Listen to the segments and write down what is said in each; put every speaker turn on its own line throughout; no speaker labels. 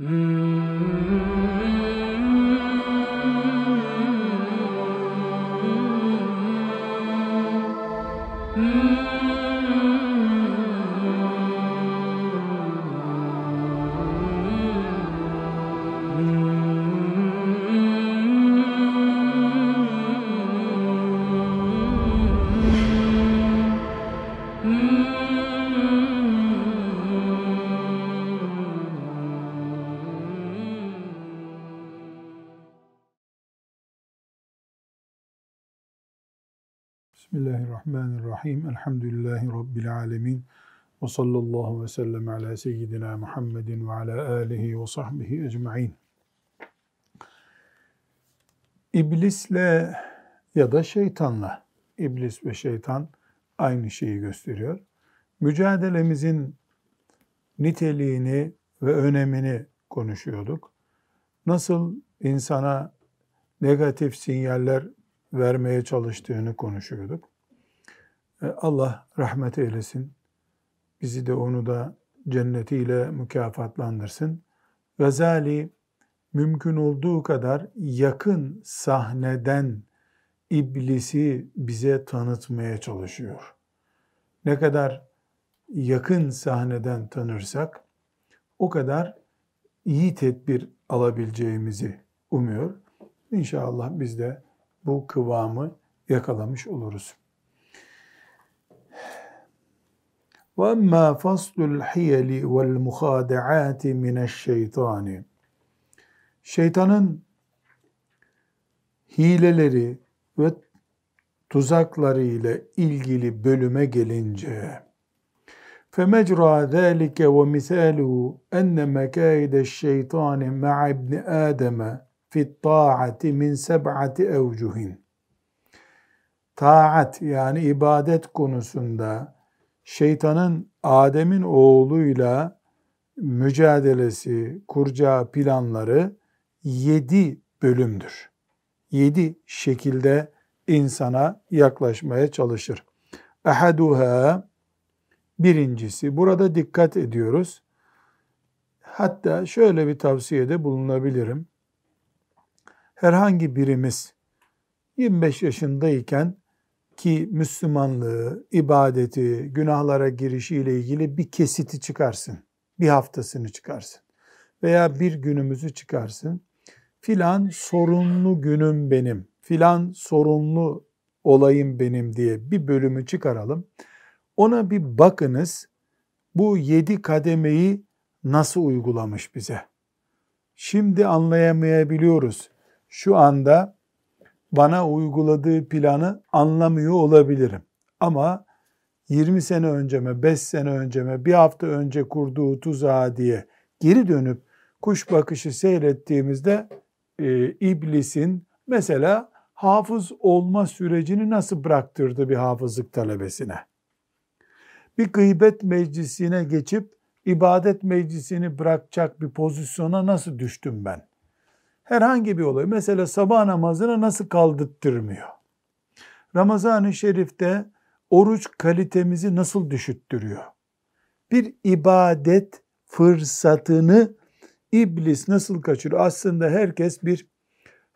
Mm-hmm. Bismillahirrahmanirrahim. Elhamdülillahi Rabbil alemin. Ve sallallahu ve sellem ala seyyidina Muhammedin ve ala alihi ve sahbihi ecma'in. İblisle ya da şeytanla, iblis ve şeytan aynı şeyi gösteriyor. Mücadelemizin niteliğini ve önemini konuşuyorduk. Nasıl insana negatif sinyaller vermeye çalıştığını konuşuyorduk. E, Allah rahmet eylesin. Bizi de onu da cennetiyle mükafatlandırsın. Gazali mümkün olduğu kadar yakın sahneden iblisi bize tanıtmaya çalışıyor. Ne kadar yakın sahneden tanırsak o kadar iyi tedbir alabileceğimizi umuyor. İnşallah biz de bu kıvamı yakalamış oluruz. وَاَمَّا فَصْلُ الْحِيَلِ وَالْمُخَادَعَاتِ مِنَ الشَّيْطَانِ Şeytanın hileleri ve tuzakları ile ilgili bölüme gelince فَمَجْرَى ذَٰلِكَ وَمِثَالُهُ اَنَّ مَكَايِدَ الشَّيْطَانِ مَعَ ابْنِ آدَمَ fit taati min seb'ati evcuhin. Taat yani ibadet konusunda şeytanın Adem'in oğluyla mücadelesi, kuracağı planları yedi bölümdür. Yedi şekilde insana yaklaşmaya çalışır. Ahaduha birincisi, burada dikkat ediyoruz. Hatta şöyle bir tavsiyede bulunabilirim herhangi birimiz 25 yaşındayken ki Müslümanlığı, ibadeti, günahlara girişiyle ilgili bir kesiti çıkarsın. Bir haftasını çıkarsın. Veya bir günümüzü çıkarsın. Filan sorunlu günüm benim, filan sorunlu olayım benim diye bir bölümü çıkaralım. Ona bir bakınız. Bu yedi kademeyi nasıl uygulamış bize? Şimdi anlayamayabiliyoruz şu anda bana uyguladığı planı anlamıyor olabilirim. Ama 20 sene önceme, 5 sene önceme, bir hafta önce kurduğu tuzağa diye geri dönüp kuş bakışı seyrettiğimizde e, iblisin mesela hafız olma sürecini nasıl bıraktırdı bir hafızlık talebesine? Bir gıybet meclisine geçip ibadet meclisini bırakacak bir pozisyona nasıl düştüm ben? Herhangi bir olay, mesela sabah namazını nasıl kaldırttırmıyor? Ramazan-ı Şerif'te oruç kalitemizi nasıl düşüttürüyor? Bir ibadet fırsatını iblis nasıl kaçırıyor? Aslında herkes bir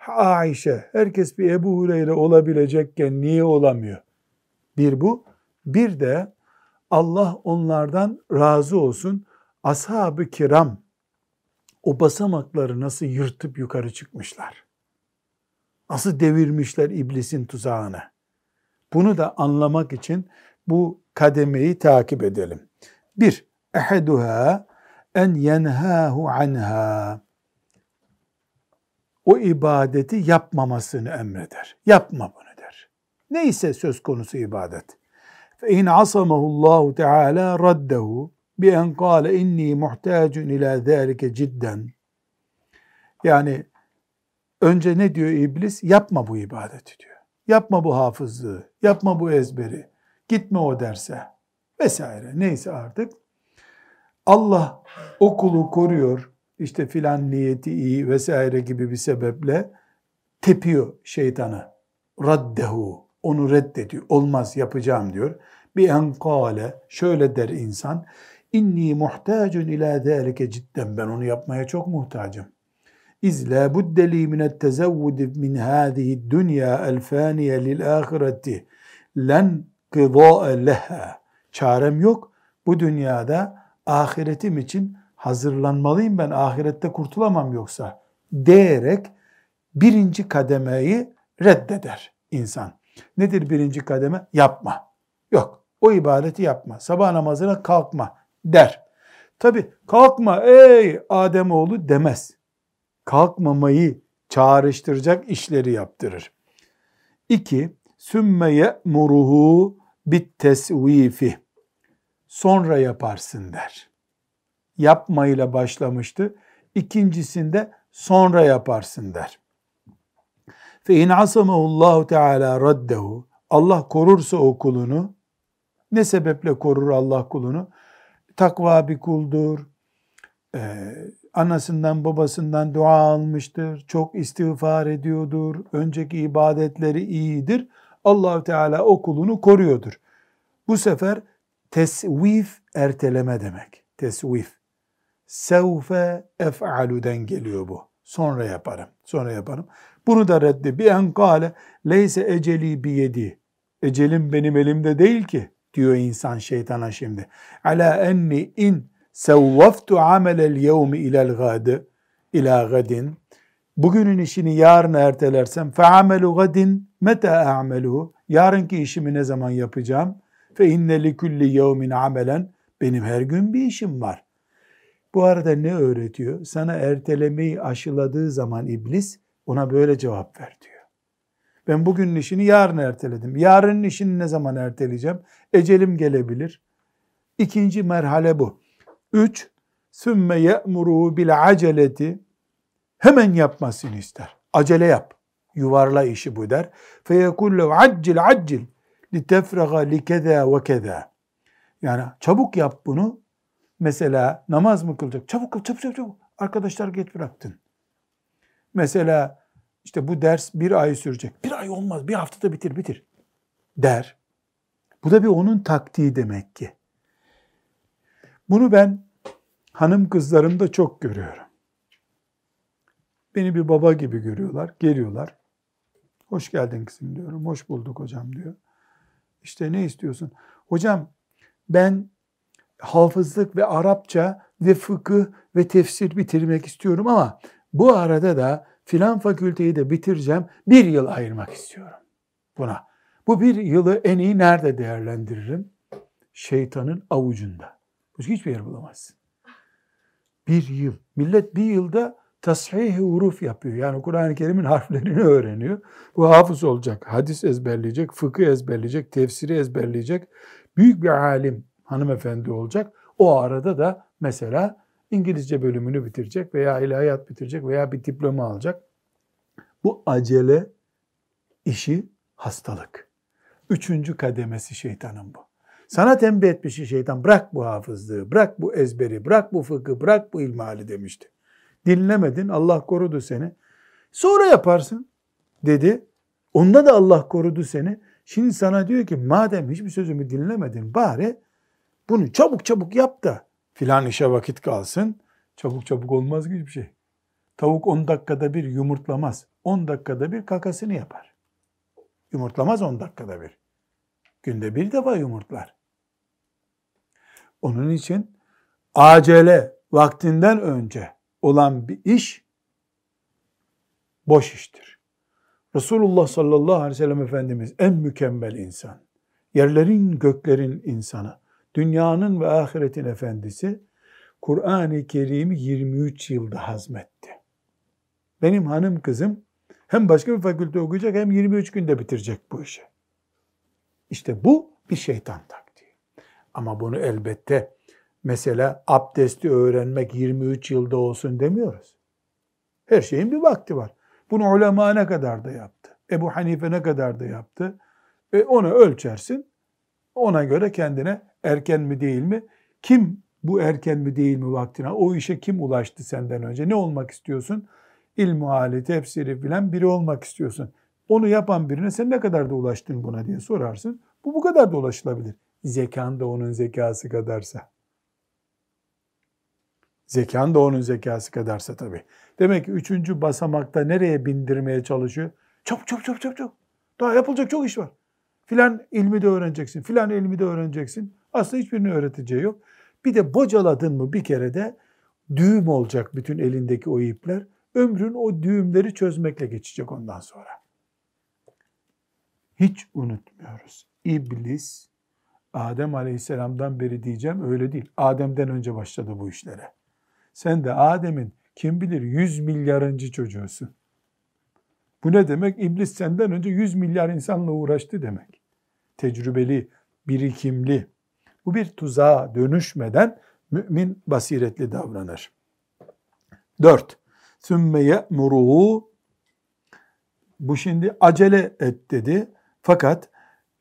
Aişe, herkes bir Ebu Hureyre olabilecekken niye olamıyor? Bir bu. Bir de Allah onlardan razı olsun. Ashab-ı kiram o basamakları nasıl yırtıp yukarı çıkmışlar. Nasıl devirmişler iblisin tuzağını. Bunu da anlamak için bu kademeyi takip edelim. Bir, eheduha en yenhahu anha. O ibadeti yapmamasını emreder. Yapma bunu der. Neyse söz konusu ibadet. Fe in asamahu Allahu Teala raddehu bi en kâle inni muhtacun ila zâlike cidden. Yani önce ne diyor iblis? Yapma bu ibadeti diyor. Yapma bu hafızlığı, yapma bu ezberi, gitme o derse vesaire neyse artık. Allah okulu koruyor, işte filan niyeti iyi vesaire gibi bir sebeple tepiyor şeytanı. Raddehu, onu reddediyor. Olmaz yapacağım diyor. Bir enkale şöyle der insan inni muhtacun ila zâlike cidden ben onu yapmaya çok muhtacım. İz la budde li min tezevvud min hâzihi dünya el fâniye lil âhireti len gıdâ'a leha. Çarem yok. Bu dünyada ahiretim için hazırlanmalıyım ben ahirette kurtulamam yoksa diyerek birinci kademeyi reddeder insan. Nedir birinci kademe? Yapma. Yok. O ibadeti yapma. Sabah namazına kalkma der. Tabi kalkma ey Ademoğlu demez. Kalkmamayı çağrıştıracak işleri yaptırır. İki, sümme ye'muruhu bit tesvifi. Sonra yaparsın der. Yapmayla başlamıştı. İkincisinde sonra yaparsın der. Fe in asamahullahu teala raddehu. Allah korursa o kulunu ne sebeple korur Allah kulunu? Takva bir kuldur. Ee, anasından babasından dua almıştır. Çok istiğfar ediyordur. Önceki ibadetleri iyidir. Allahü Teala o kulunu koruyordur. Bu sefer tesvif erteleme demek. Tesvif. Sevfe ef'alu'den geliyor bu. Sonra yaparım. Sonra yaparım. Bunu da reddi. Bir en kâle leyse eceli biyedi. Ecelim benim elimde değil ki diyor insan şeytana şimdi. Ala enni in sevvaftu amelel yevmi ilel gâdı ila gadin. Bugünün işini yarın ertelersem fe amelu gadin meta a'meluhu. Yarınki işimi ne zaman yapacağım? Fe inne li kulli yevmin amelen. Benim her gün bir işim var. Bu arada ne öğretiyor? Sana ertelemeyi aşıladığı zaman iblis ona böyle cevap ver diyor. Ben bugünün işini yarın erteledim. Yarının işini ne zaman erteleyeceğim? Ecelim gelebilir. İkinci merhale bu. Üç, sümme ye'muru bil aceleti hemen yapmasını ister. Acele yap. Yuvarla işi bu der. Feyekullu accil accil li tefraga li keda ve keda. Yani çabuk yap bunu. Mesela namaz mı kılacak? Çabuk kıl, çabuk çabuk çabuk. Arkadaşlar geç bıraktın. Mesela işte bu ders bir ay sürecek. Bir ay olmaz, bir haftada bitir, bitir der. Bu da bir onun taktiği demek ki. Bunu ben hanım kızlarımda çok görüyorum. Beni bir baba gibi görüyorlar, geliyorlar. Hoş geldin kızım diyorum. Hoş bulduk hocam diyor. İşte ne istiyorsun? Hocam ben hafızlık ve Arapça ve fıkıh ve tefsir bitirmek istiyorum ama bu arada da filan fakülteyi de bitireceğim. Bir yıl ayırmak istiyorum buna. Bu bir yılı en iyi nerede değerlendiririm? Şeytanın avucunda. Başka hiçbir yer bulamazsın. Bir yıl. Millet bir yılda tasih-i huruf yapıyor. Yani Kur'an-ı Kerim'in harflerini öğreniyor. Bu hafız olacak. Hadis ezberleyecek, fıkıh ezberleyecek, tefsiri ezberleyecek. Büyük bir alim hanımefendi olacak. O arada da mesela İngilizce bölümünü bitirecek veya ilahiyat bitirecek veya bir diploma alacak. Bu acele işi hastalık. Üçüncü kademesi şeytanın bu. Sana tembih etmiş şeytan bırak bu hafızlığı, bırak bu ezberi, bırak bu fıkı, bırak bu ilmihali demişti. Dinlemedin, Allah korudu seni. Sonra yaparsın dedi. Onda da Allah korudu seni. Şimdi sana diyor ki madem hiçbir sözümü dinlemedin bari bunu çabuk çabuk yap da filan işe vakit kalsın. Çabuk çabuk olmaz gibi bir şey. Tavuk 10 dakikada bir yumurtlamaz. 10 dakikada bir kakasını yapar. Yumurtlamaz 10 dakikada bir. Günde bir defa yumurtlar. Onun için acele vaktinden önce olan bir iş boş iştir. Resulullah sallallahu aleyhi ve sellem Efendimiz en mükemmel insan. Yerlerin göklerin insanı dünyanın ve ahiretin efendisi Kur'an-ı Kerim'i 23 yılda hazmetti. Benim hanım kızım hem başka bir fakülte okuyacak hem 23 günde bitirecek bu işi. İşte bu bir şeytan taktiği. Ama bunu elbette mesela abdesti öğrenmek 23 yılda olsun demiyoruz. Her şeyin bir vakti var. Bunu ulema ne kadar da yaptı. Ebu Hanife ne kadar da yaptı. E onu ölçersin. Ona göre kendine erken mi değil mi? Kim bu erken mi değil mi vaktine? O işe kim ulaştı senden önce? Ne olmak istiyorsun? İlmu hali, tefsiri filan biri olmak istiyorsun. Onu yapan birine sen ne kadar da ulaştın buna diye sorarsın. Bu bu kadar da ulaşılabilir. Zekan da onun zekası kadarsa. Zekan da onun zekası kadarsa tabii. Demek ki üçüncü basamakta nereye bindirmeye çalışıyor? Çabuk çabuk çabuk. çabuk. Daha yapılacak çok iş var. Filan ilmi de öğreneceksin, filan ilmi de öğreneceksin. Aslında hiçbirini öğreteceği yok. Bir de bocaladın mı bir kere de düğüm olacak bütün elindeki o ipler. Ömrün o düğümleri çözmekle geçecek ondan sonra. Hiç unutmuyoruz. İblis Adem Aleyhisselam'dan beri diyeceğim öyle değil. Adem'den önce başladı bu işlere. Sen de Adem'in kim bilir 100 milyarıncı çocuğusun. Bu ne demek? İblis senden önce 100 milyar insanla uğraştı demek. Tecrübeli, birikimli. Bu bir tuzağa dönüşmeden mümin basiretli davranır. Dört. Sümme ye'muruhu bu şimdi acele et dedi. Fakat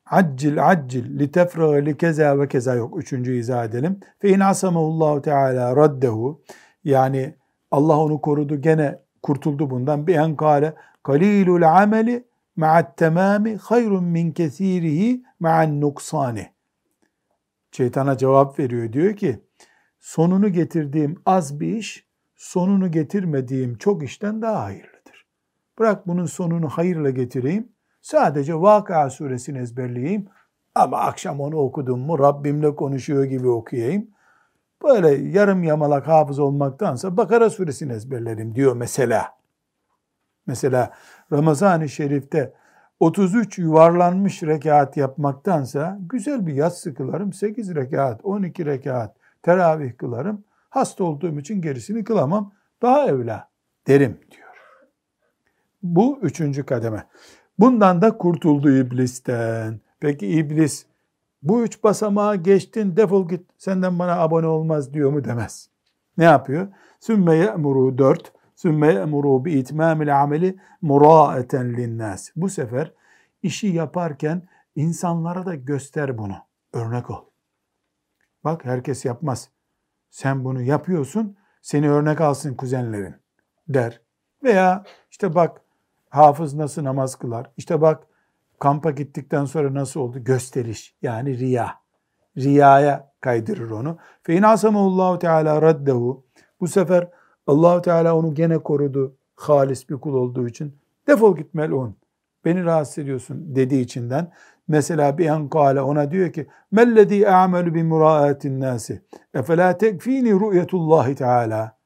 accil accil li tefraga li keza ve keza yok. Üçüncü izah edelim. Fe in asamahullahu teala raddehu yani Allah onu korudu gene kurtuldu bundan. Bir en kâle kalilul ameli ma'at tamami hayrun min kesirihi ma'an nuksani. Şeytana cevap veriyor. Diyor ki sonunu getirdiğim az bir iş sonunu getirmediğim çok işten daha hayırlıdır. Bırak bunun sonunu hayırla getireyim. Sadece Vakıa suresini ezberleyeyim. Ama akşam onu okudum mu Rabbimle konuşuyor gibi okuyayım. Böyle yarım yamalak hafız olmaktansa Bakara suresini ezberlerim diyor mesela. Mesela Ramazan-ı Şerif'te 33 yuvarlanmış rekat yapmaktansa güzel bir yatsı kılarım. 8 rekat, 12 rekat teravih kılarım. Hasta olduğum için gerisini kılamam. Daha evla derim diyor. Bu üçüncü kademe. Bundan da kurtuldu iblisten. Peki iblis bu üç basamağı geçtin defol git senden bana abone olmaz diyor mu demez. Ne yapıyor? Sümme ye'muru dört. Ye'muru bi itmamil ameli muraeten linnas. Bu sefer işi yaparken insanlara da göster bunu. Örnek ol. Bak herkes yapmaz. Sen bunu yapıyorsun, seni örnek alsın kuzenlerin der. Veya işte bak hafız nasıl namaz kılar, işte bak kampa gittikten sonra nasıl oldu? Gösteriş yani riya. Riyaya kaydırır onu. Fe in asamullahu teala raddehu. Bu sefer Allahu Teala onu gene korudu. Halis bir kul olduğu için. Defol git melun. Beni rahatsız ediyorsun dediği içinden. Mesela bir an kâle ona diyor ki mellezî a'melu bi murâetin nâsi efelâ tekfîni ru'yetullâhi teâlâ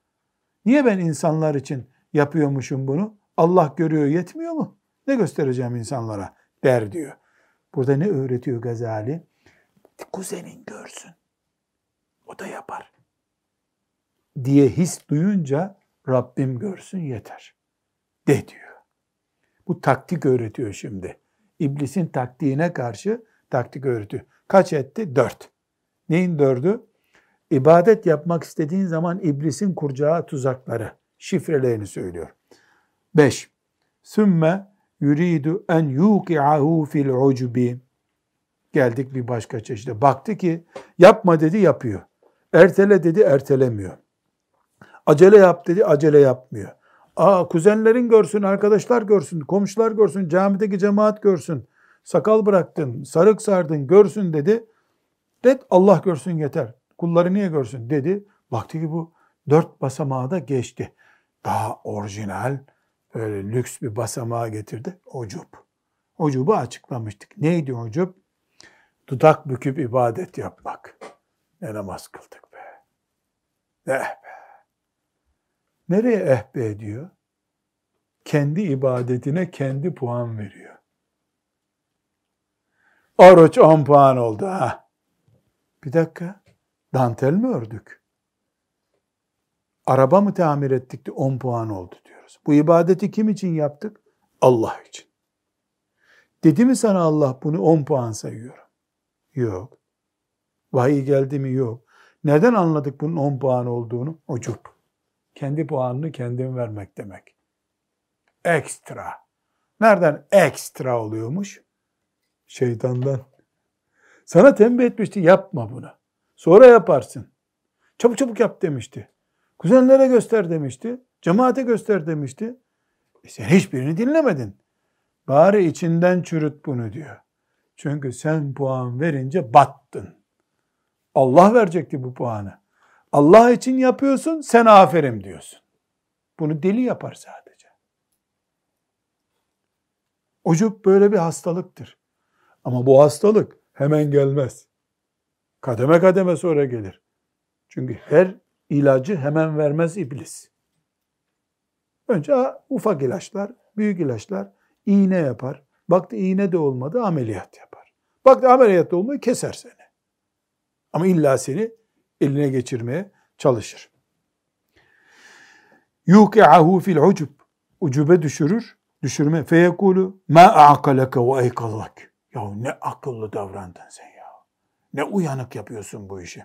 Niye ben insanlar için yapıyormuşum bunu? Allah görüyor yetmiyor mu? Ne göstereceğim insanlara der diyor. Burada ne öğretiyor Gazali? Kuzenin görsün. O da yapar. Diye his duyunca Rabbim görsün yeter. De diyor. Bu taktik öğretiyor şimdi. İblisin taktiğine karşı taktik öğretiyor. Kaç etti? Dört. Neyin dördü? İbadet yapmak istediğin zaman iblisin kuracağı tuzakları, şifrelerini söylüyor. Beş. Sümme yuridu en yuki'ahu fil ucubi. Geldik bir başka çeşide. Baktı ki yapma dedi yapıyor. Ertele dedi ertelemiyor. Acele yap dedi acele yapmıyor. Aa, kuzenlerin görsün, arkadaşlar görsün, komşular görsün, camideki cemaat görsün. Sakal bıraktın, sarık sardın, görsün dedi. Red Allah görsün yeter. Kulları niye görsün dedi. Baktı ki bu dört basamağı da geçti. Daha orijinal, böyle lüks bir basamağa getirdi. Ucub. Ucubu açıklamıştık. Neydi ucub? Dudak büküp ibadet yapmak. Ne namaz kıldık be. Eh be. Nereye ehbe diyor? Kendi ibadetine kendi puan veriyor. Oruç 10 puan oldu ha. Bir dakika. Dantel mi ördük? Araba mı tamir ettik de 10 puan oldu diyoruz. Bu ibadeti kim için yaptık? Allah için. Dedi mi sana Allah bunu 10 puan sayıyorum? Yok. Vahiy geldi mi? Yok. Neden anladık bunun 10 puan olduğunu? Ucup. Kendi puanını kendin vermek demek. Ekstra. Nereden ekstra oluyormuş? Şeytandan. Sana tembih etmişti yapma bunu. Sonra yaparsın. Çabuk çabuk yap demişti. Kuzenlere göster demişti. Cemaate göster demişti. E sen hiçbirini dinlemedin. Bari içinden çürüt bunu diyor. Çünkü sen puan verince battın. Allah verecekti bu puanı. Allah için yapıyorsun, sen aferin diyorsun. Bunu deli yapar sadece. Ucup böyle bir hastalıktır. Ama bu hastalık hemen gelmez. Kademe kademe sonra gelir. Çünkü her ilacı hemen vermez iblis. Önce ufak ilaçlar, büyük ilaçlar, iğne yapar. Baktı iğne de olmadı, ameliyat yapar. Baktı ameliyat da olmuyor, keser seni. Ama illa seni eline geçirmeye çalışır. Yuki'ahu fil ucub. Ucube düşürür, düşürme. Feyekulu ma a'kaleke ve eykallak. Ya ne akıllı davrandın sen ya. Ne uyanık yapıyorsun bu işi.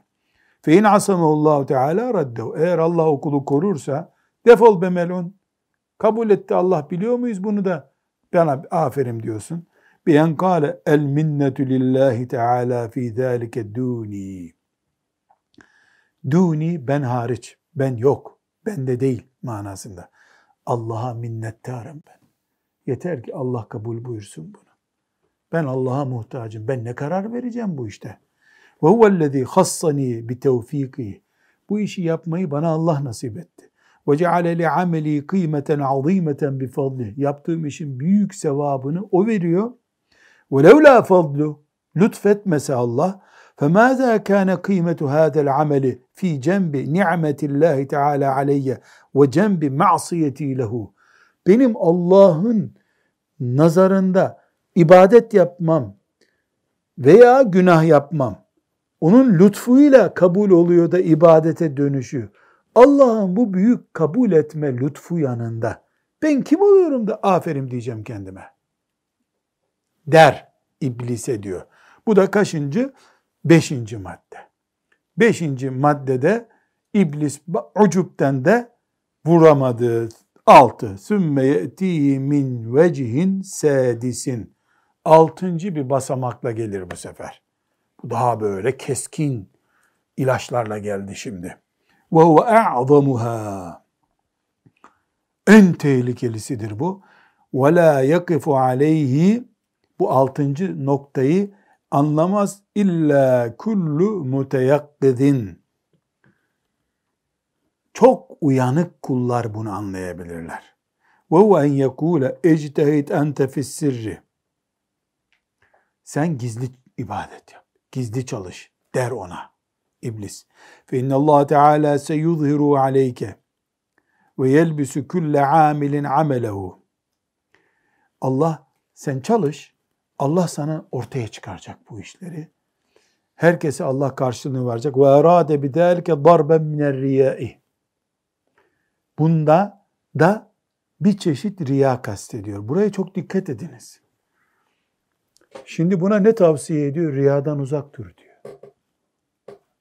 Fe in asamehullahu teala raddehu. Eğer Allah okulu korursa defol be melun. Kabul etti Allah biliyor muyuz bunu da bana aferin diyorsun. Biyen kâle el minnetu lillahi teala fi zâlike dûni. Dûni ben hariç, ben yok, bende değil manasında. Allah'a minnettarım ben. Yeter ki Allah kabul buyursun bunu. Ben Allah'a muhtacım. Ben ne karar vereceğim bu işte? Ve huvellezî hassani bi tevfîkî. Bu işi yapmayı bana Allah nasip etti. Ve ceale li ameli kıymeten azîmeten bi fadli. Yaptığım işin büyük sevabını o veriyor. Ve levlâ fadlu. Lütfetmese Allah. فَمَاذَا كَانَ قِيمَةُ هَذَا الْعَمَلِ فِي جَنْبِ نِعْمَةِ اللّٰهِ تَعَالَى عَلَيَّ وَجَنْبِ مَعْصِيَتِي لَهُ Benim Allah'ın nazarında ibadet yapmam veya günah yapmam onun lütfuyla kabul oluyor da ibadete dönüşü. Allah'ın bu büyük kabul etme lütfu yanında ben kim oluyorum da aferin diyeceğim kendime. Der iblise diyor. Bu da kaçıncı? Beşinci madde. Beşinci maddede iblis ucupten de vuramadı. Altı. Sümme ye'tihi min vecihin sedisin. Altıncı bir basamakla gelir bu sefer. Bu daha böyle keskin ilaçlarla geldi şimdi. Ve huve a'zamuha. En tehlikelisidir bu. Ve la yakifu aleyhi bu altıncı noktayı anlamaz illa kullu muteyakkidin. Çok uyanık kullar bunu anlayabilirler. Ve huve en yekule ectehid ente fissirri. Sen gizli ibadet yap. Gizli çalış der ona iblis. Fe innallah teala seyuzhiru aleyke ve yelbisu kulle amilin amelehu. Allah sen çalış, Allah sana ortaya çıkaracak bu işleri. Herkese Allah karşılığını verecek. Ve erade bidâlike darben miner riyâi. Bunda da bir çeşit riya kastediyor. Buraya çok dikkat ediniz. Şimdi buna ne tavsiye ediyor? Riyadan uzak dur diyor.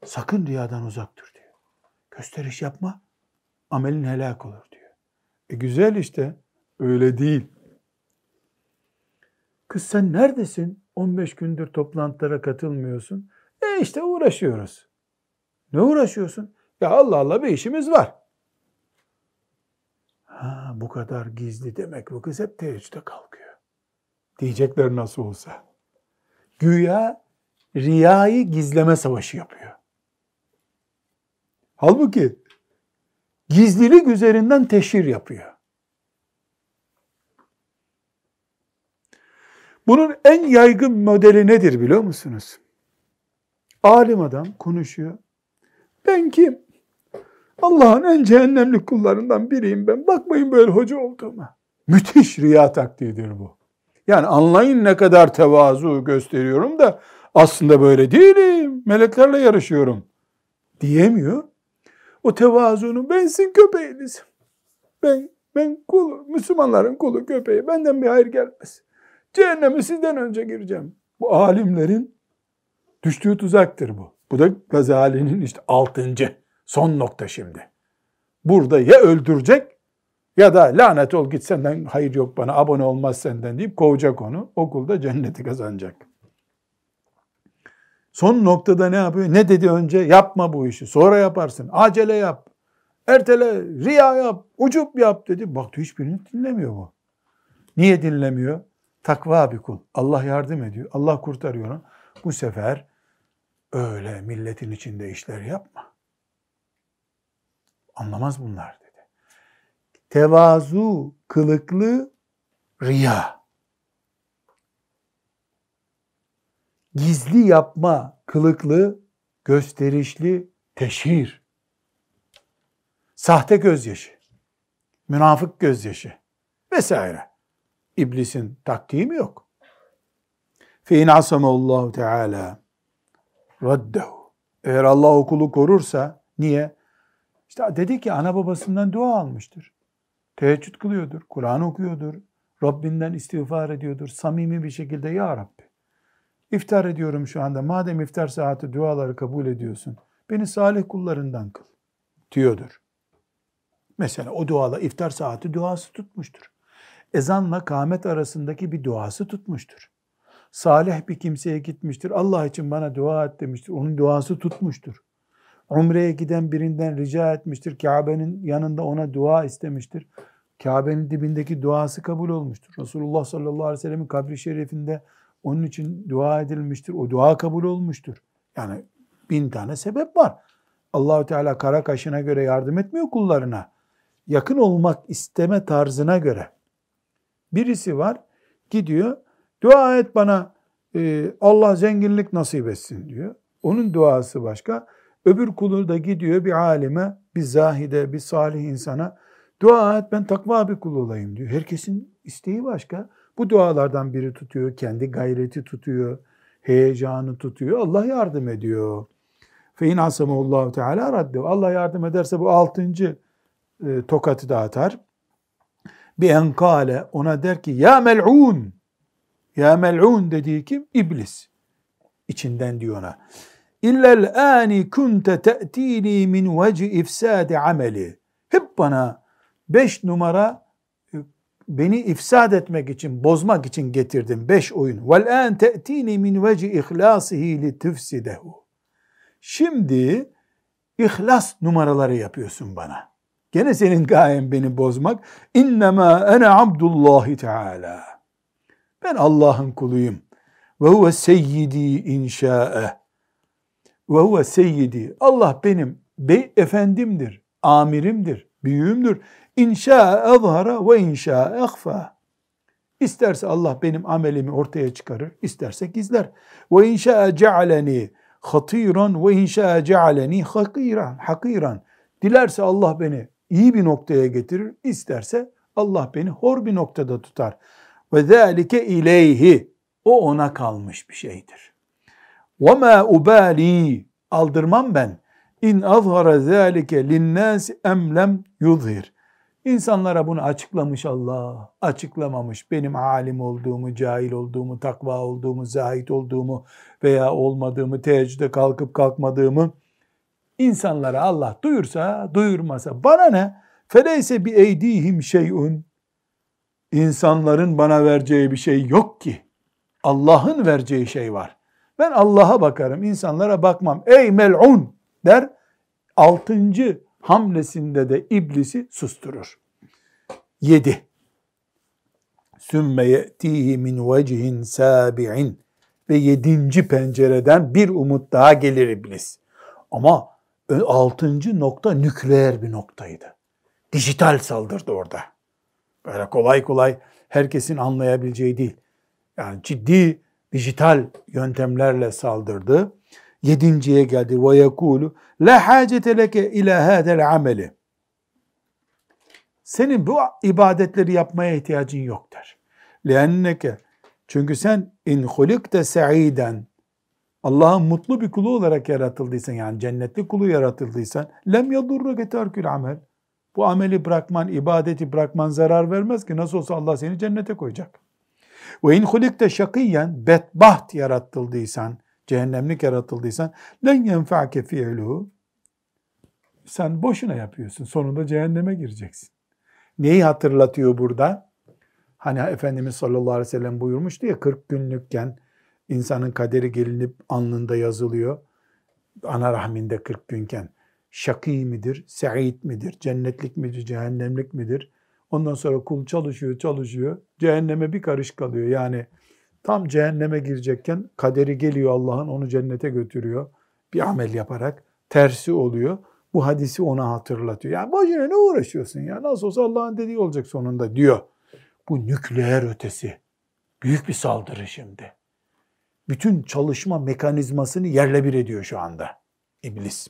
Sakın riyadan uzak dur diyor. Gösteriş yapma, amelin helak olur diyor. E güzel işte, öyle değil. Kız sen neredesin? 15 gündür toplantılara katılmıyorsun. E işte uğraşıyoruz. Ne uğraşıyorsun? Ya Allah Allah bir işimiz var. Ha, bu kadar gizli demek bu kız hep teheccüde kalkıyor. Diyecekler nasıl olsa. Güya riyayı gizleme savaşı yapıyor. Halbuki gizlilik üzerinden teşhir yapıyor. Bunun en yaygın modeli nedir biliyor musunuz? Alim adam konuşuyor. Ben kim? Allah'ın en cehennemlik kullarından biriyim ben. Bakmayın böyle hoca olduğuma. Müthiş riya taktiğidir bu. Yani anlayın ne kadar tevazu gösteriyorum da aslında böyle değilim. Meleklerle yarışıyorum. Diyemiyor. O tevazunu bensin köpeğiniz. Ben ben kulu, Müslümanların kulu köpeği. Benden bir hayır gelmez. Cehenneme sizden önce gireceğim. Bu alimlerin düştüğü tuzaktır bu. Bu da Gazali'nin işte altıncı son nokta şimdi. Burada ya öldürecek ya da lanet ol git senden hayır yok bana abone olmaz senden deyip kovacak onu. Okulda cenneti kazanacak. Son noktada ne yapıyor? Ne dedi önce? Yapma bu işi. Sonra yaparsın. Acele yap. Ertele, riya yap, ucup yap dedi. Baktı hiçbirini dinlemiyor bu. Niye dinlemiyor? Takva bir kul. Allah yardım ediyor. Allah kurtarıyor onu. Bu sefer öyle milletin içinde işler yapma. Anlamaz bunlar dedi. Tevazu, kılıklı, riya. Gizli yapma, kılıklı, gösterişli, teşhir. Sahte gözyaşı, münafık gözyaşı vesaire. İblisin taktiği mi yok? Fe in asamallahu teala raddehu. Eğer Allah okulu korursa niye? İşte dedi ki ana babasından dua almıştır. Teheccüd kılıyordur, Kur'an okuyordur, Rabbinden istiğfar ediyordur. Samimi bir şekilde ya Rabbi. İftar ediyorum şu anda. Madem iftar saati duaları kabul ediyorsun. Beni salih kullarından kıl diyordur. Mesela o duala iftar saati duası tutmuştur. Ezanla kâmet arasındaki bir duası tutmuştur. Salih bir kimseye gitmiştir. Allah için bana dua et demiştir. Onun duası tutmuştur. Umre'ye giden birinden rica etmiştir. Kabe'nin yanında ona dua istemiştir. Kabe'nin dibindeki duası kabul olmuştur. Resulullah sallallahu aleyhi ve sellem'in kabri şerifinde onun için dua edilmiştir. O dua kabul olmuştur. Yani bin tane sebep var. Allahu Teala kara kaşına göre yardım etmiyor kullarına. Yakın olmak isteme tarzına göre. Birisi var gidiyor dua et bana e, Allah zenginlik nasip etsin diyor. Onun duası başka. Öbür kulu da gidiyor bir alime, bir zahide, bir salih insana dua et ben takva bir kul olayım diyor. Herkesin isteği başka. Bu dualardan biri tutuyor, kendi gayreti tutuyor, heyecanı tutuyor. Allah yardım ediyor. Fe in asamullahu teala raddehu. Allah yardım ederse bu altıncı e, tokatı da atar. Bir enkale ona der ki ya mel'un. Ya mel'un dediği kim? İblis. İçinden diyor ona. İllel ani kunte te'tini min veci ifsadi ameli. Hep bana beş numara e, beni ifsad etmek için, bozmak için getirdim. Beş oyun. Vel an te'tini min veci ihlasihi li tüfsidehu. Şimdi ihlas numaraları yapıyorsun bana. Gene senin gayen beni bozmak. İnnemâ ene abdullahi teâlâ. Ben Allah'ın kuluyum. Ve huve seyyidi inşa'e. Ve huve seyyidi. Allah benim bey efendimdir, amirimdir, büyüğümdür. İnşa ezhara ve inşa ehfa. İsterse Allah benim amelimi ortaya çıkarır, isterse gizler. Ve inşa cealeni hatiran ve inşa cealeni hakiran, hakiran. Dilerse Allah beni iyi bir noktaya getirir, isterse Allah beni hor bir noktada tutar. Ve zâlike ileyhi. O ona kalmış bir şeydir. Ve mâ ubâli. Aldırmam ben. İn azhara zâlike linnâs emlem yuzhir. İnsanlara bunu açıklamış Allah, açıklamamış. Benim alim olduğumu, cahil olduğumu, takva olduğumu, zahid olduğumu veya olmadığımı, teheccüde kalkıp kalkmadığımı insanlara Allah duyursa, duyurmasa bana ne? Feleyse bi eydihim şeyun. İnsanların bana vereceği bir şey yok ki. Allah'ın vereceği şey var. Ben Allah'a bakarım, insanlara bakmam. Ey mel'un der. Altıncı hamlesinde de iblisi susturur. Yedi. Sümme ye'tihi min vecihin sabi'in ve yedinci pencereden bir umut daha gelir iblis. Ama altıncı nokta nükleer bir noktaydı. Dijital saldırdı orada. Böyle kolay kolay herkesin anlayabileceği değil. Yani ciddi dijital yöntemlerle saldırdı. Yedinciye geldi. Ve yekulu la hacete leke ila hadel ameli. Senin bu ibadetleri yapmaya ihtiyacın yok der. Leenneke çünkü sen in hulikte sa'iden Allah'ın mutlu bir kulu olarak yaratıldıysan yani cennetli kulu yaratıldıysan lem yadurruke terkül amel. Bu ameli bırakman, ibadeti bırakman zarar vermez ki nasıl olsa Allah seni cennete koyacak. Ve in hulikte şakiyen bedbaht yaratıldıysan, cehennemlik yaratıldıysan len yenfa'ke fi'luhu. Sen boşuna yapıyorsun. Sonunda cehenneme gireceksin. Neyi hatırlatıyor burada? Hani Efendimiz sallallahu aleyhi ve sellem buyurmuştu ya 40 günlükken insanın kaderi gelinip alnında yazılıyor. Ana rahminde 40 günken. Şakî midir, se'id midir, cennetlik midir, cehennemlik midir? Ondan sonra kul çalışıyor, çalışıyor. Cehenneme bir karış kalıyor. Yani tam cehenneme girecekken kaderi geliyor Allah'ın onu cennete götürüyor. Bir amel yaparak tersi oluyor. bu hadisi ona hatırlatıyor. Yani boşuna ne uğraşıyorsun ya? Nasıl olsa Allah'ın dediği olacak sonunda diyor. Bu nükleer ötesi. Büyük bir saldırı şimdi. Bütün çalışma mekanizmasını yerle bir ediyor şu anda. İblis.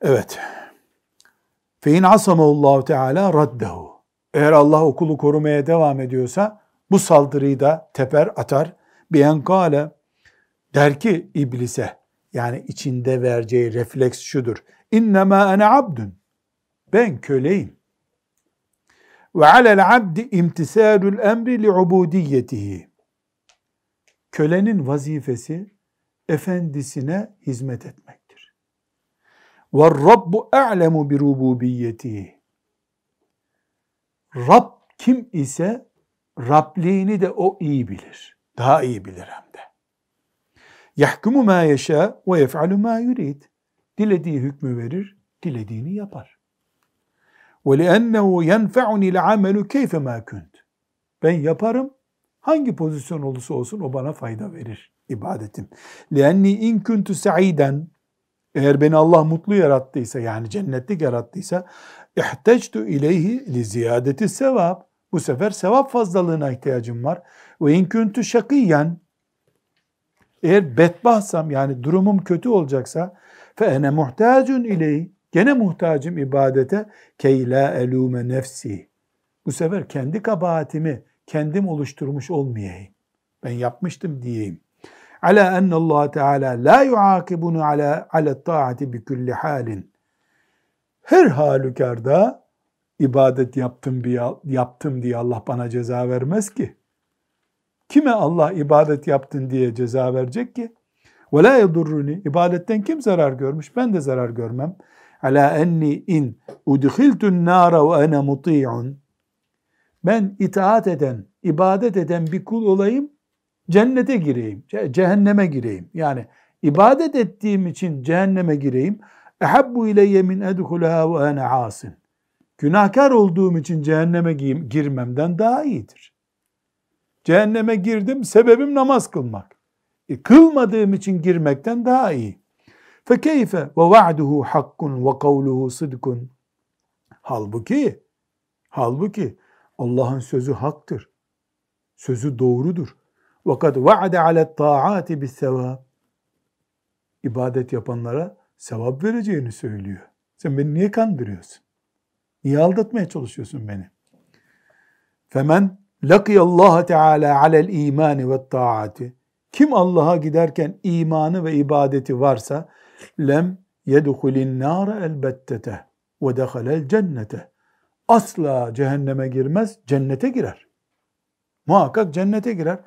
Evet. Fein asamahullahu teala raddehu. Eğer Allah okulu korumaya devam ediyorsa bu saldırıyı da teper atar. Bir enkale der ki iblise yani içinde vereceği refleks şudur. İnnemâ ene abdün. Ben köleyim. Ve alel abdi imtisâlül emri li ubudiyetihi. Kölenin vazifesi efendisine hizmet etmektir. A'lemu bi rububiyetihi. Rab kim ise Rabliğini de o iyi bilir. Daha iyi bilir hem de. Ma yeşâ ve yef'alu ma yurid. Dilediği hükmü verir, dilediğini yapar. Ve li'ennehu yenfe'uni l'amelu keyfe ma kunt. Ben yaparım, hangi pozisyon olursa olsun o bana fayda verir ibadetim. Li'enni in kuntu sa'iden eğer beni Allah mutlu yarattıysa yani cennetlik yarattıysa ileyhi li ziyadeti sevap. Bu sefer sevap fazlalığına ihtiyacım var. Ve in kuntu şakiyen eğer bedbahsam yani durumum kötü olacaksa fe ene muhtacun ileyh gene muhtacım ibadete key la elume nefsi. Bu sefer kendi kabahatimi kendim oluşturmuş olmayayım. Ben yapmıştım diyeyim. Ala enne Allah Teala la yuakibunu ala ala taati bi kulli halin. Her halükarda ibadet yaptım diye, yaptım diye Allah bana ceza vermez ki. Kime Allah ibadet yaptın diye ceza verecek ki? Ve la yedurruni. İbadetten kim zarar görmüş? Ben de zarar görmem. Ala enni in udkhiltun nara ve ene muti'un. Ben itaat eden, ibadet eden bir kul olayım, cennete gireyim, cehenneme gireyim. Yani ibadet ettiğim için cehenneme gireyim. Ehabbu ileyye min edhulaha ve ene asin. Günahkar olduğum için cehenneme girmemden daha iyidir. Cehenneme girdim, sebebim namaz kılmak. E, kılmadığım için girmekten daha iyi. Fekeyfe ve va'duhu hakkun ve kavluhu sıdkun. Halbuki, halbuki Allah'ın sözü haktır. Sözü doğrudur. Ve kad va'de alet ta'ati bis sevab. İbadet yapanlara sevap vereceğini söylüyor. Sen beni niye kandırıyorsun? Niye aldatmaya çalışıyorsun beni? Femen Allah Teala alel imani ve taati. Kim Allah'a giderken imanı ve ibadeti varsa lem yedhulin nara elbettete ve dehalel cennete asla cehenneme girmez, cennete girer. Muhakkak cennete girer.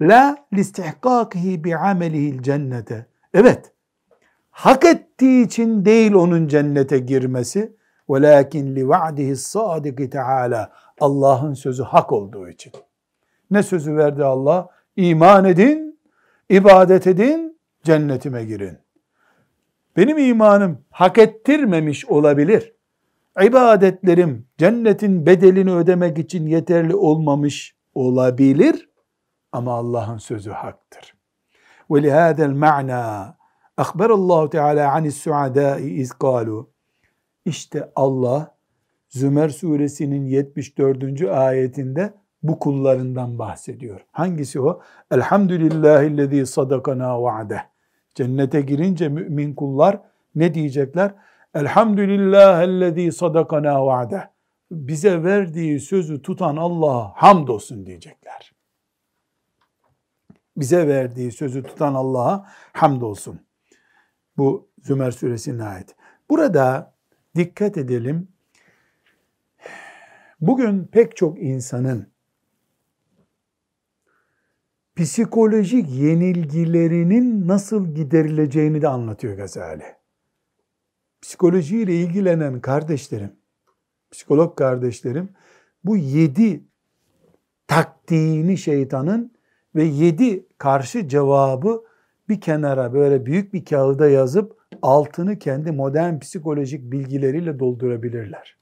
La listihkakihi bi amelihil cennete. Evet, hak ettiği için değil onun cennete girmesi. Velakin li va'dihi sadiki teala. Allah'ın sözü hak olduğu için. Ne sözü verdi Allah? İman edin, ibadet edin, cennetime girin. Benim imanım hak ettirmemiş olabilir ibadetlerim cennetin bedelini ödemek için yeterli olmamış olabilir ama Allah'ın sözü haktır. Ve lihâdel ma'na akberallahu teâlâ anis suadâi iz İşte Allah Zümer suresinin 74. ayetinde bu kullarından bahsediyor. Hangisi o? Elhamdülillahillezî sadakana vaadeh. Cennete girince mümin kullar ne diyecekler? Elhamdülillahillezî sadakana va'deh. Bize verdiği sözü tutan Allah'a hamdolsun diyecekler. Bize verdiği sözü tutan Allah'a hamdolsun. Bu Zümer suresinin ayeti. Burada dikkat edelim. Bugün pek çok insanın psikolojik yenilgilerinin nasıl giderileceğini de anlatıyor Gazali. Psikolojiyle ilgilenen kardeşlerim, psikolog kardeşlerim bu yedi taktiğini şeytanın ve yedi karşı cevabı bir kenara böyle büyük bir kağıda yazıp altını kendi modern psikolojik bilgileriyle doldurabilirler.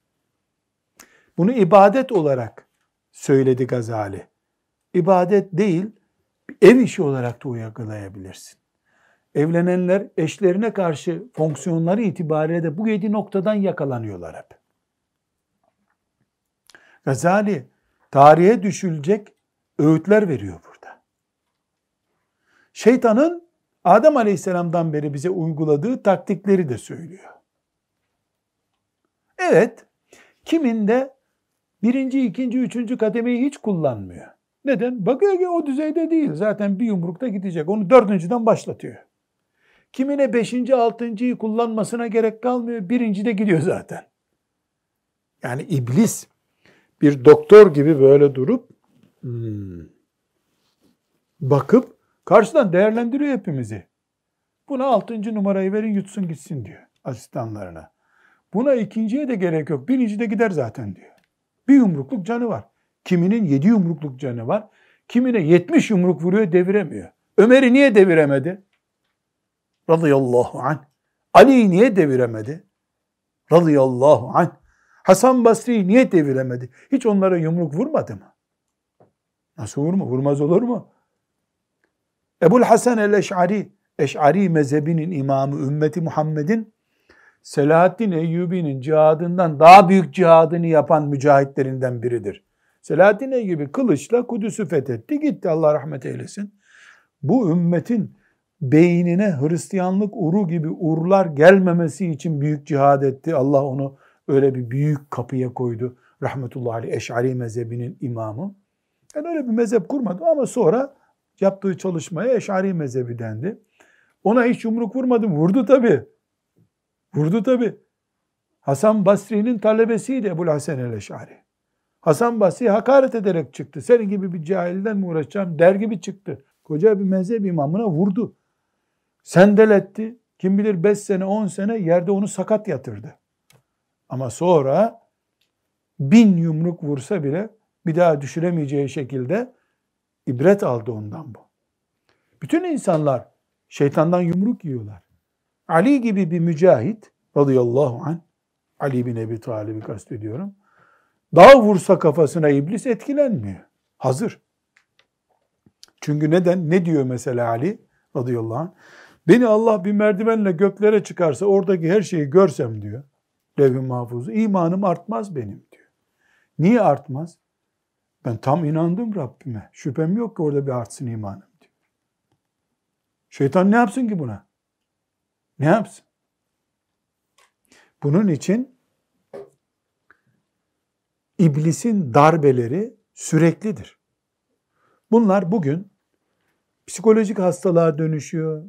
Bunu ibadet olarak söyledi Gazali. İbadet değil, ev işi olarak da uygulayabilirsin. Evlenenler eşlerine karşı fonksiyonları itibariyle de bu yedi noktadan yakalanıyorlar hep. Gazali tarihe düşülecek öğütler veriyor burada. Şeytanın Adem Aleyhisselam'dan beri bize uyguladığı taktikleri de söylüyor. Evet, kiminde birinci, ikinci, üçüncü kademeyi hiç kullanmıyor. Neden? Bakıyor ki o düzeyde değil. Zaten bir yumrukta gidecek. Onu dördüncüden başlatıyor. Kimine beşinci, altıncıyı kullanmasına gerek kalmıyor. Birinci de gidiyor zaten. Yani iblis bir doktor gibi böyle durup hmm, bakıp karşıdan değerlendiriyor hepimizi. Buna altıncı numarayı verin yutsun gitsin diyor asistanlarına. Buna ikinciye de gerek yok. Birinci de gider zaten diyor. Bir yumrukluk canı var. Kiminin yedi yumrukluk canı var. Kimine yetmiş yumruk vuruyor deviremiyor. Ömer'i niye deviremedi? Radıyallahu anh. Ali'yi niye deviremedi? Radıyallahu anh. Hasan Basri'yi niye deviremedi? Hiç onlara yumruk vurmadı mı? Nasıl vurma? Vurmaz olur mu? Ebul Hasan el-Eş'ari, Eş'ari mezhebinin imamı ümmeti Muhammed'in Selahaddin Eyyubi'nin cihadından daha büyük cihadını yapan mücahitlerinden biridir. Selahaddin Eyyubi kılıçla Kudüs'ü fethetti. Gitti Allah rahmet eylesin. Bu ümmetin beynine Hristiyanlık uru gibi urlar gelmemesi için büyük cihad etti. Allah onu öyle bir büyük kapıya koydu. Rahmetullahi aleyh Eş'ari mezhebinin imamı. Yani öyle bir mezhep kurmadı ama sonra yaptığı çalışmaya Eş'ari mezhebi dendi. Ona hiç yumruk vurmadım. Vurdu tabi. Vurdu tabi. Hasan Basri'nin talebesiydi Ebu Hasan el-Eş'ari. Hasan Basri hakaret ederek çıktı. Senin gibi bir cahilden mi uğraşacağım der gibi çıktı. Koca bir mezhep imamına vurdu. Sendeletti. Kim bilir 5 sene 10 sene yerde onu sakat yatırdı. Ama sonra bin yumruk vursa bile bir daha düşüremeyeceği şekilde ibret aldı ondan bu. Bütün insanlar şeytandan yumruk yiyorlar. Ali gibi bir mücahit radıyallahu anh, Ali bin Ebi Talib'i kastediyorum. Dağ vursa kafasına iblis etkilenmiyor. Hazır. Çünkü neden? Ne diyor mesela Ali radıyallahu anh? Beni Allah bir merdivenle göklere çıkarsa oradaki her şeyi görsem diyor. Levh-i mahfuzu. imanım artmaz benim diyor. Niye artmaz? Ben tam inandım Rabbime. Şüphem yok ki orada bir artsın imanım diyor. Şeytan ne yapsın ki buna? Ne yapsın? Bunun için iblisin darbeleri süreklidir. Bunlar bugün psikolojik hastalığa dönüşüyor,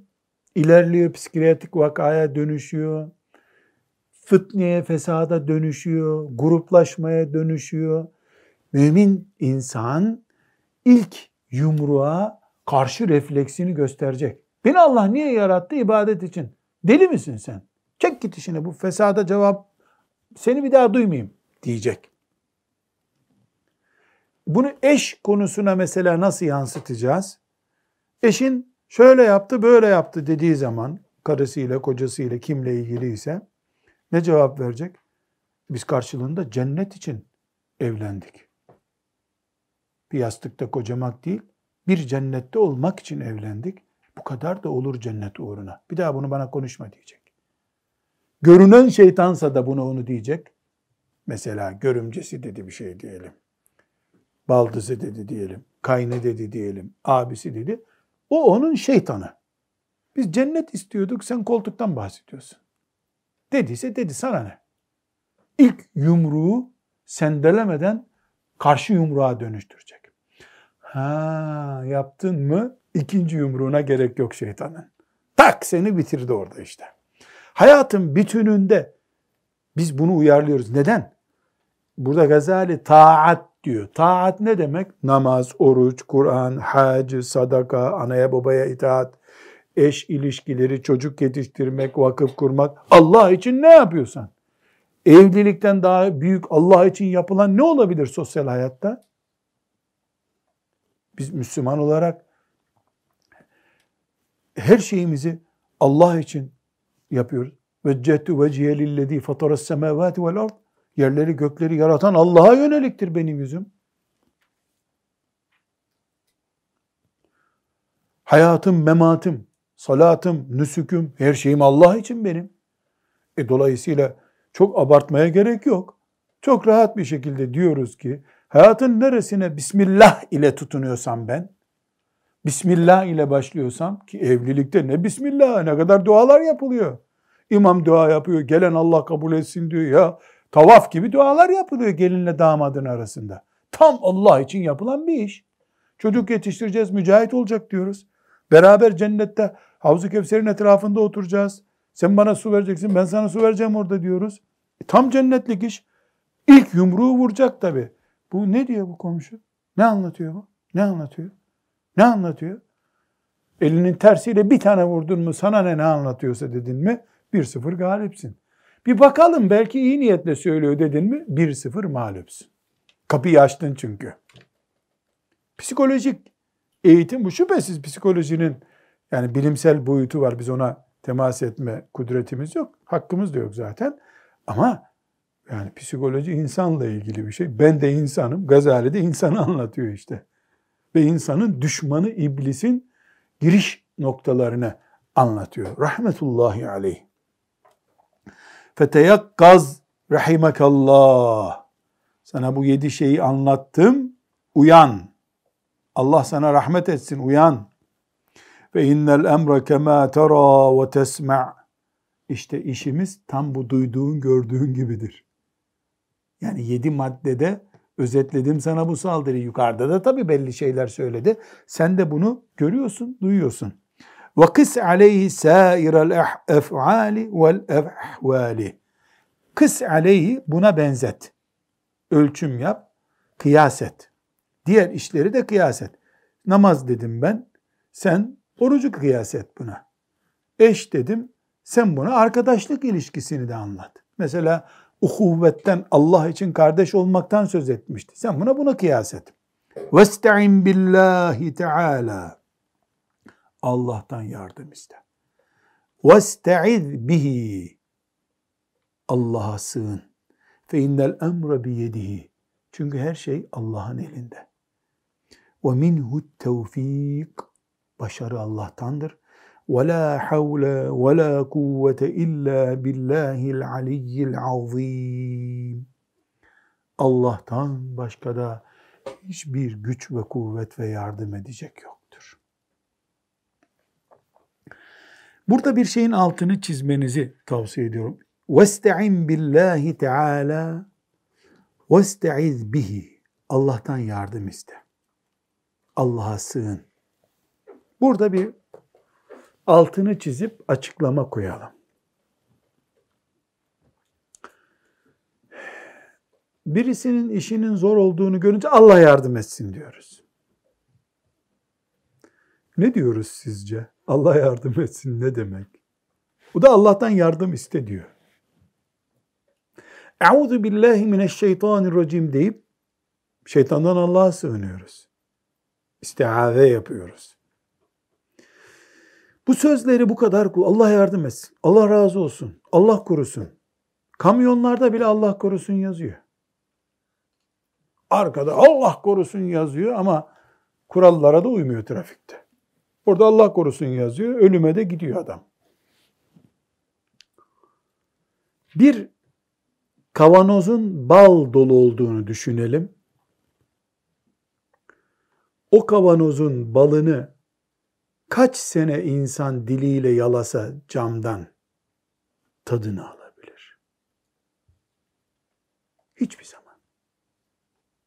ilerliyor psikiyatrik vakaya dönüşüyor, fıtneye, fesada dönüşüyor, gruplaşmaya dönüşüyor. Mümin insan ilk yumruğa karşı refleksini gösterecek. Beni Allah niye yarattı? ibadet için. Deli misin sen? Çek git işine bu fesada cevap seni bir daha duymayayım diyecek. Bunu eş konusuna mesela nasıl yansıtacağız? Eşin şöyle yaptı, böyle yaptı dediği zaman karısıyla, kocasıyla kimle ilgiliyse ne cevap verecek? Biz karşılığında cennet için evlendik. Bir yastıkta kocamak değil, bir cennette olmak için evlendik. Bu kadar da olur cennet uğruna. Bir daha bunu bana konuşma diyecek. Görünen şeytansa da bunu onu diyecek. Mesela görümcesi dedi bir şey diyelim. Baldızı dedi diyelim. Kaynı dedi diyelim. Abisi dedi. O onun şeytanı. Biz cennet istiyorduk sen koltuktan bahsediyorsun. Dediyse dedi sana ne? İlk yumruğu sendelemeden karşı yumruğa dönüştürecek. Ha yaptın mı ikinci yumruğuna gerek yok şeytanın. Tak seni bitirdi orada işte. Hayatın bütününde biz bunu uyarlıyoruz. Neden? Burada Gazali taat diyor. Taat ne demek? Namaz, oruç, Kur'an, hac, sadaka, anaya babaya itaat, eş ilişkileri, çocuk yetiştirmek, vakıf kurmak. Allah için ne yapıyorsan. Evlilikten daha büyük Allah için yapılan ne olabilir sosyal hayatta? Biz Müslüman olarak her şeyimizi Allah için yapıyoruz. Ve cehtu vecihe lillezî fataras semâvâti vel ard. Yerleri gökleri yaratan Allah'a yöneliktir benim yüzüm. Hayatım, mematım salatım, nüsüküm, her şeyim Allah için benim. E dolayısıyla çok abartmaya gerek yok. Çok rahat bir şekilde diyoruz ki hayatın neresine Bismillah ile tutunuyorsam ben, Bismillah ile başlıyorsam ki evlilikte ne Bismillah ne kadar dualar yapılıyor. İmam dua yapıyor, gelen Allah kabul etsin diyor ya. Tavaf gibi dualar yapılıyor gelinle damadın arasında. Tam Allah için yapılan bir iş. Çocuk yetiştireceğiz, mücahit olacak diyoruz. Beraber cennette Havzu Kevser'in etrafında oturacağız. Sen bana su vereceksin, ben sana su vereceğim orada diyoruz. E, tam cennetlik iş. İlk yumruğu vuracak tabi. Bu ne diyor bu komşu? Ne anlatıyor bu? Ne anlatıyor? Ne anlatıyor? Elinin tersiyle bir tane vurdun mu sana ne ne anlatıyorsa dedin mi 1-0 galipsin. Bir bakalım belki iyi niyetle söylüyor dedin mi 1-0 mağlupsun. Kapıyı açtın çünkü. Psikolojik eğitim bu şüphesiz psikolojinin yani bilimsel boyutu var. Biz ona temas etme kudretimiz yok. Hakkımız da yok zaten. Ama yani psikoloji insanla ilgili bir şey. Ben de insanım. Gazali de insanı anlatıyor işte. Ve insanın düşmanı iblisin giriş noktalarını anlatıyor. Rahmetullahi aleyh. Feteyakkaz rahimakallah. Sana bu yedi şeyi anlattım. Uyan. Allah sana rahmet etsin. Uyan. Ve innel emre kema tera ve tesma. İşte işimiz tam bu duyduğun, gördüğün gibidir. Yani yedi maddede özetledim sana bu saldırıyı. Yukarıda da tabii belli şeyler söyledi. Sen de bunu görüyorsun, duyuyorsun. وَقِسْ عَلَيْهِ سَائِرَ الْاَفْعَالِ وَالْاَحْوَالِ Kıs aleyhi buna benzet. Ölçüm yap, kıyas et. Diğer işleri de kıyas et. Namaz dedim ben, sen orucu kıyas et buna. Eş dedim, sen buna arkadaşlık ilişkisini de anlat. Mesela uhuvvetten, Allah için kardeş olmaktan söz etmişti. Sen buna buna kıyas et. وَاسْتَعِنْ بِاللّٰهِ تَعَالَى Allah'tan yardım iste. وَاسْتَعِذْ bihi Allah'a sığın. Fe innel emre biyedihi. Çünkü her şey Allah'ın elinde. Ve minhu tevfik. Başarı Allah'tandır. Ve la havle ve la kuvvete illa billahil aliyyil azim. Allah'tan başka da hiçbir güç ve kuvvet ve yardım edecek yoktur. Burada bir şeyin altını çizmenizi tavsiye ediyorum. وَاسْتَعِنْ بِاللّٰهِ تَعَالَى وَاسْتَعِذْ bihi. Allah'tan yardım iste. Allah'a sığın. Burada bir altını çizip açıklama koyalım. Birisinin işinin zor olduğunu görünce Allah yardım etsin diyoruz. Ne diyoruz sizce? Allah yardım etsin ne demek? Bu da Allah'tan yardım iste diyor. Euzu billahi mineşşeytanirracim deyip şeytandan Allah'a sığınıyoruz. İstiaze yapıyoruz. Bu sözleri bu kadar Allah yardım etsin. Allah razı olsun. Allah korusun. Kamyonlarda bile Allah korusun yazıyor. Arkada Allah korusun yazıyor ama kurallara da uymuyor trafikte. Orada Allah korusun yazıyor. Ölüme de gidiyor adam. Bir kavanozun bal dolu olduğunu düşünelim. O kavanozun balını kaç sene insan diliyle yalasa camdan tadını alabilir? Hiçbir zaman.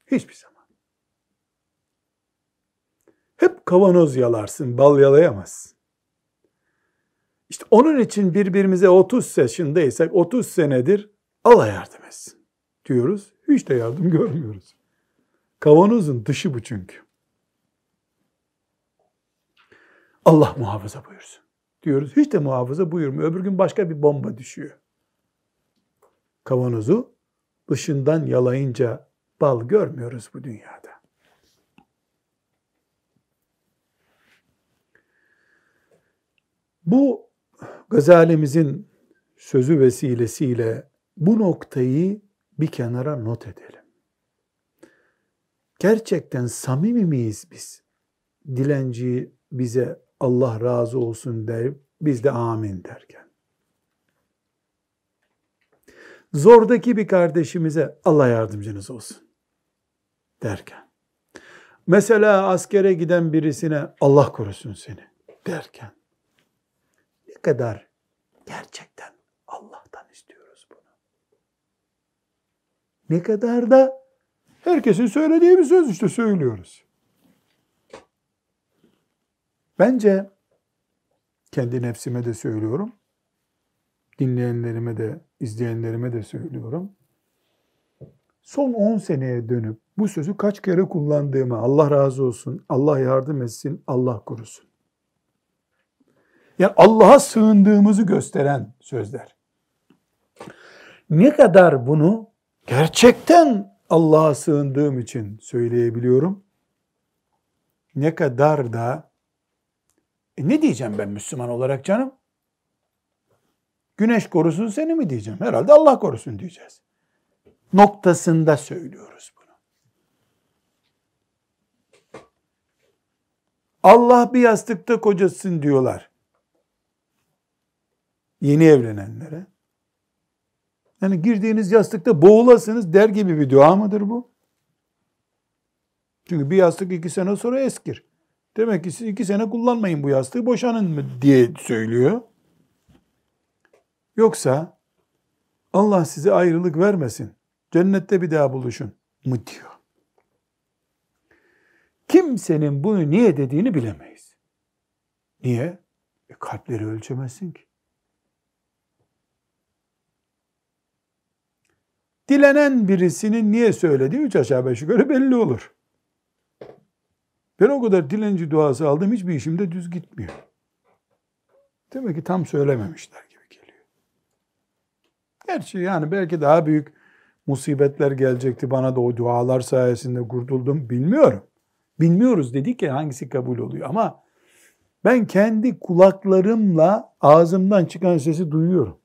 Hiçbir zaman. Hep kavanoz yalarsın, bal yalayamazsın. İşte onun için birbirimize 30 yaşındaysak 30 senedir Allah yardım etsin diyoruz. Hiç de yardım görmüyoruz. Kavanozun dışı bu çünkü. Allah muhafaza buyursun diyoruz. Hiç de muhafaza buyurmuyor. Öbür gün başka bir bomba düşüyor. Kavanozu dışından yalayınca bal görmüyoruz bu dünyada. Bu Gazalimizin sözü vesilesiyle bu noktayı bir kenara not edelim. Gerçekten samimi miyiz biz? Dilenciyi bize Allah razı olsun deyip biz de amin derken. Zordaki bir kardeşimize Allah yardımcınız olsun derken. Mesela askere giden birisine Allah korusun seni derken. Kadar gerçekten Allah'tan istiyoruz bunu. Ne kadar da herkesin söylediği bir söz işte söylüyoruz. Bence kendi nefsime de söylüyorum. Dinleyenlerime de, izleyenlerime de söylüyorum. Son 10 seneye dönüp bu sözü kaç kere kullandığımı Allah razı olsun, Allah yardım etsin, Allah korusun. Yani Allah'a sığındığımızı gösteren sözler. Ne kadar bunu gerçekten Allah'a sığındığım için söyleyebiliyorum. Ne kadar da e ne diyeceğim ben Müslüman olarak canım? Güneş korusun seni mi diyeceğim? Herhalde Allah korusun diyeceğiz. Noktasında söylüyoruz bunu. Allah bir yastıkta kocasın diyorlar. Yeni evlenenlere. Yani girdiğiniz yastıkta boğulasınız der gibi bir dua mıdır bu? Çünkü bir yastık iki sene sonra eskir. Demek ki siz iki sene kullanmayın bu yastığı boşanın mı diye söylüyor. Yoksa Allah size ayrılık vermesin. Cennette bir daha buluşun mu diyor. Kimsenin bunu niye dediğini bilemeyiz. Niye? E kalpleri ölçemezsin ki. Dilenen birisinin niye söylediği üç aşağı beş yukarı belli olur. Ben o kadar dilenci duası aldım hiçbir işimde düz gitmiyor. Demek ki tam söylememişler gibi geliyor. Gerçi yani belki daha büyük musibetler gelecekti bana da o dualar sayesinde kurtuldum bilmiyorum. Bilmiyoruz dedik ya hangisi kabul oluyor ama ben kendi kulaklarımla ağzımdan çıkan sesi duyuyorum.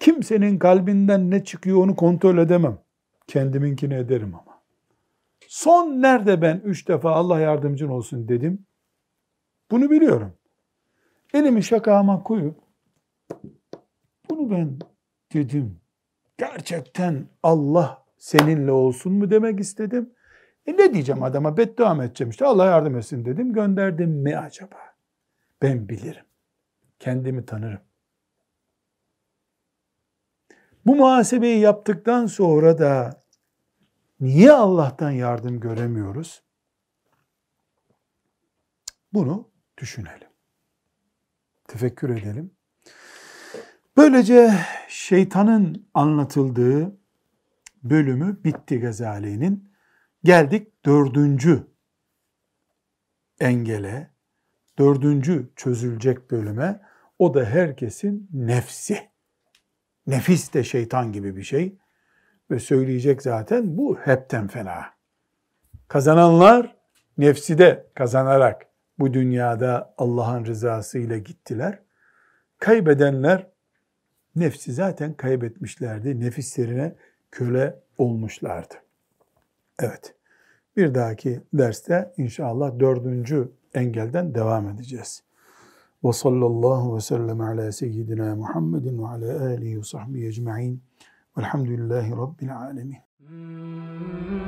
Kimsenin kalbinden ne çıkıyor onu kontrol edemem. Kendiminkini ederim ama. Son nerede ben üç defa Allah yardımcın olsun dedim. Bunu biliyorum. Elimi şakama koyup bunu ben dedim. Gerçekten Allah seninle olsun mu demek istedim. E ne diyeceğim adama beddua mı edeceğim işte Allah yardım etsin dedim. Gönderdim mi acaba? Ben bilirim. Kendimi tanırım. Bu muhasebeyi yaptıktan sonra da niye Allah'tan yardım göremiyoruz? Bunu düşünelim. Tefekkür edelim. Böylece şeytanın anlatıldığı bölümü bitti Gazali'nin. Geldik dördüncü engele, dördüncü çözülecek bölüme. O da herkesin nefsi. Nefis de şeytan gibi bir şey. Ve söyleyecek zaten bu hepten fena. Kazananlar nefsi de kazanarak bu dünyada Allah'ın rızası ile gittiler. Kaybedenler nefsi zaten kaybetmişlerdi. Nefislerine köle olmuşlardı. Evet. Bir dahaki derste inşallah dördüncü engelden devam edeceğiz. Ve sallallahu ve sellem ala seyyidina Muhammedin ve ala alihi ve sahbihi ecma'in. Velhamdülillahi Rabbil alemin. Hmm.